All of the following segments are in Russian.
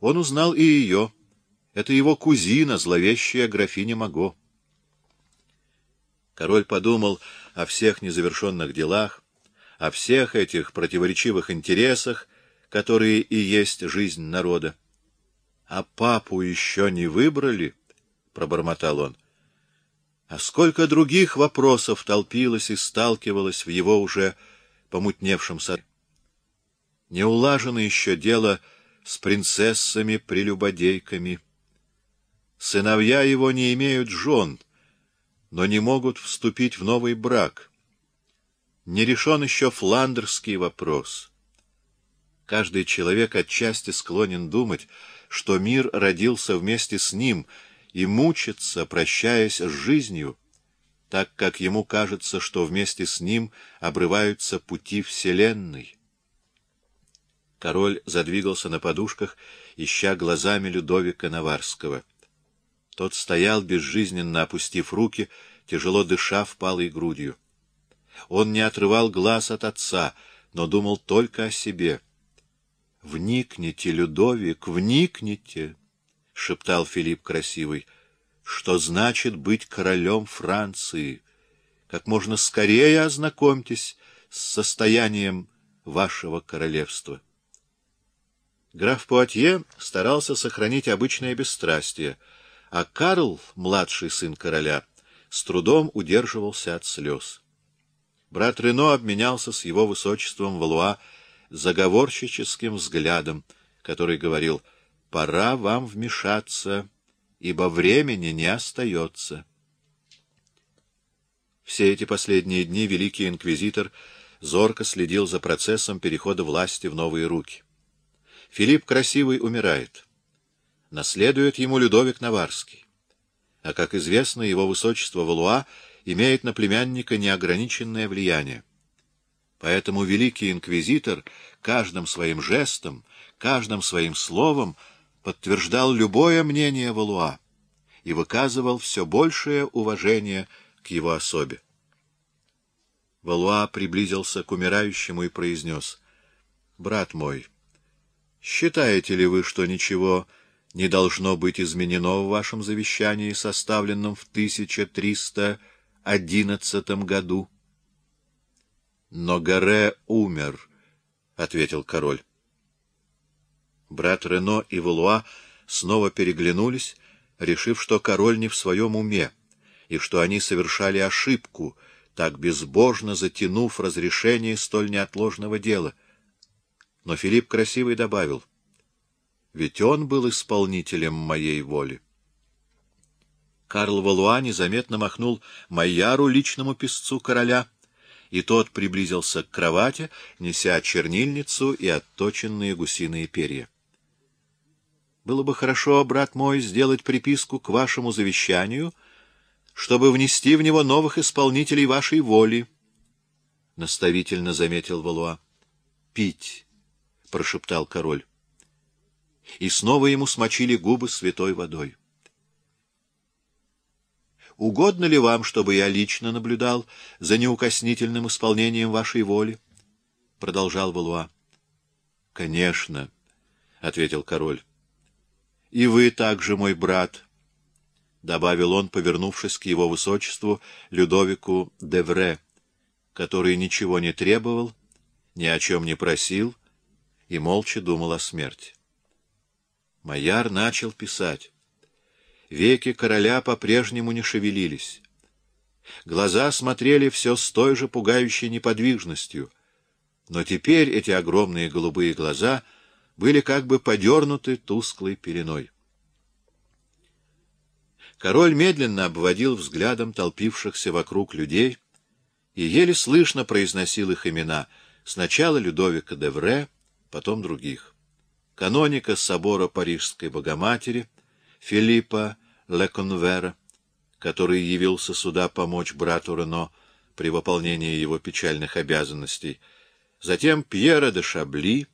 Он узнал и ее. Это его кузина, зловещая графиня Маго. Король подумал о всех незавершенных делах, о всех этих противоречивых интересах, которые и есть жизнь народа. — А папу еще не выбрали? — пробормотал он. А сколько других вопросов толпилось и сталкивалось в его уже помутневшем саду. Не улажено еще дело с принцессами-прелюбодейками. Сыновья его не имеют жен, но не могут вступить в новый брак. Не решен еще фландерский вопрос. Каждый человек отчасти склонен думать, что мир родился вместе с ним и мучится, прощаясь с жизнью, так как ему кажется, что вместе с ним обрываются пути Вселенной. Король задвигался на подушках, ища глазами Людовика Наварского. Тот стоял, безжизненно опустив руки, тяжело дыша впалой грудью. Он не отрывал глаз от отца, но думал только о себе. — Вникните, Людовик, вникните! — шептал Филипп Красивый. — Что значит быть королем Франции? Как можно скорее ознакомьтесь с состоянием вашего королевства. Граф Пуатье старался сохранить обычное бесстрастие, а Карл, младший сын короля, с трудом удерживался от слез. Брат Рено обменялся с его высочеством Валуа заговорщическим взглядом, который говорил «Пора вам вмешаться, ибо времени не остается». Все эти последние дни великий инквизитор зорко следил за процессом перехода власти в новые руки. Филипп Красивый умирает. Наследует ему Людовик Наварский. А, как известно, его высочество Валуа имеет на племянника неограниченное влияние. Поэтому великий инквизитор каждым своим жестом, каждым своим словом подтверждал любое мнение Валуа и выказывал все большее уважение к его особе. Валуа приблизился к умирающему и произнес, «Брат мой, — Считаете ли вы, что ничего не должно быть изменено в вашем завещании, составленном в 1311 году? — Но Гаре умер, — ответил король. Брат Рено и Валуа снова переглянулись, решив, что король не в своем уме, и что они совершали ошибку, так безбожно затянув разрешение столь неотложного дела — но Филипп Красивый добавил, «Ведь он был исполнителем моей воли». Карл Валуа незаметно махнул Майяру, личному писцу короля, и тот приблизился к кровати, неся чернильницу и отточенные гусиные перья. «Было бы хорошо, брат мой, сделать приписку к вашему завещанию, чтобы внести в него новых исполнителей вашей воли», — наставительно заметил Валуа. «Пить» — прошептал король. И снова ему смочили губы святой водой. «Угодно ли вам, чтобы я лично наблюдал за неукоснительным исполнением вашей воли?» — продолжал Валуа. «Конечно», — ответил король. «И вы также, мой брат», — добавил он, повернувшись к его высочеству Людовику Девре, который ничего не требовал, ни о чем не просил, — и молча думал о смерти. Майяр начал писать. Веки короля по-прежнему не шевелились. Глаза смотрели все с той же пугающей неподвижностью, но теперь эти огромные голубые глаза были как бы подернуты тусклой пеленой. Король медленно обводил взглядом толпившихся вокруг людей и еле слышно произносил их имена, сначала Людовика де Вре, потом других. Каноника собора Парижской Богоматери, Филиппа Леконвера, который явился сюда помочь брату Рено при выполнении его печальных обязанностей, затем Пьера де Шабли,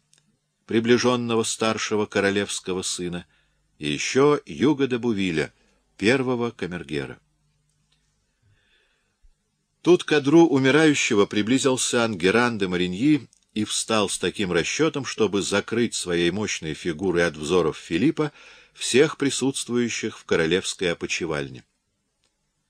приближенного старшего королевского сына, и еще Юга де Бувиля, первого камергера. Тут к одру умирающего приблизился Ангеран де Мариньи и встал с таким расчетом, чтобы закрыть своей мощной фигурой от взоров Филиппа всех присутствующих в королевской опочивальне.